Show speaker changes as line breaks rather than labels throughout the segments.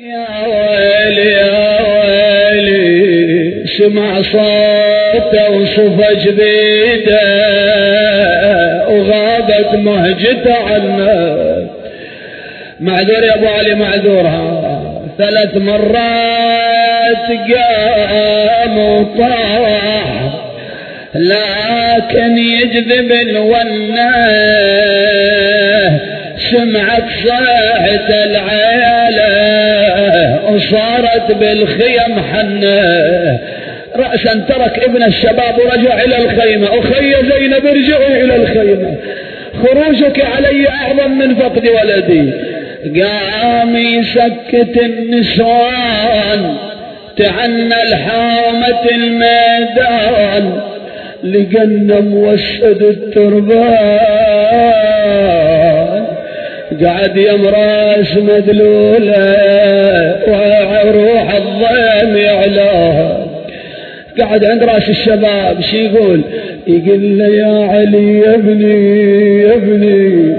يا ويلي يا ويلي سمع صوته وصفى جبيده وغابت مهجته عنا معذور يا أبو علي معذور. ها ثلاث مرات قام وطاح. لكن يجذب الونة. سمعت صيحة العيالة وصارت بالخيم حنة رأسا ترك ابن الشباب ورجع إلى الخيمة. أخي زينب ارجعي إلى الخيمة. خروجك علي أعظم من فقد ولدي. قام يسكت النسوان تعنى الحامة الميدان. لقنا موسد التربان. قعد يم راس مدلولة وروح الضيم يعلاها قعد عند راس الشباب شي يقول؟ يقول له يا علي يا ابني يا ابني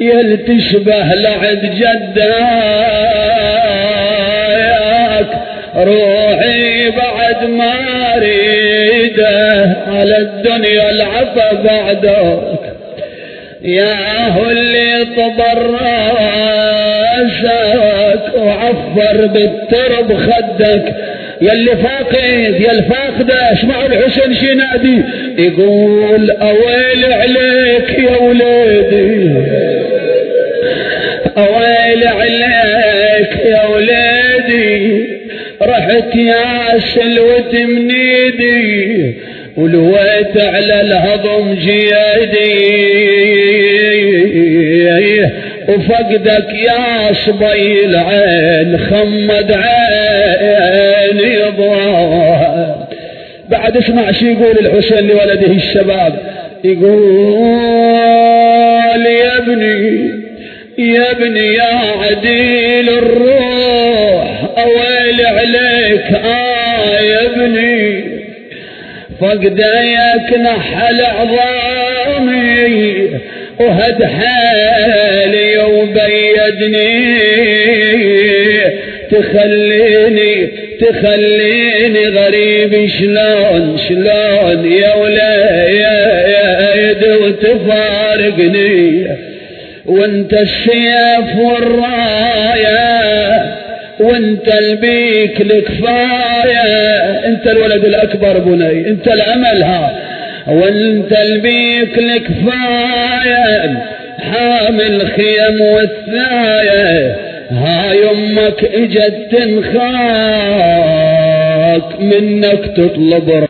يل تشبه لعد جداك. روحي بعد ما أريده على الدنيا العفا بعدك يا اللي طبر راسك وعفر بالترب خدك. يا اللي فاقد يا الفاقدة اسمعوا الحسن شنادي. يقول أويل عليك يا وليدي أويل عليك يا وليدي رحت يا سلوة منيدي. ولويت على الهضم جيدي وفقدك يا صبي العين خمد عيني بعد اسمع شو يقول الحسين لولده الشباب. يقول يا ابني يا ابني يا عديل الروح أويل عليك آه يا ابني. فقديك نحل عظامي وهد حالي وبيدني. تخليني تخليني غريب شلون شلون يا وليد وتفارقني. وانت السيف والرايه وانت البيك الكفاية انت الولد الأكبر بني انت الامل ها. وانت البيك الكفاية حامل خيم والثاية هاي أمك إجت تنخاك منك تطلب